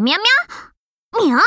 喵喵。喵。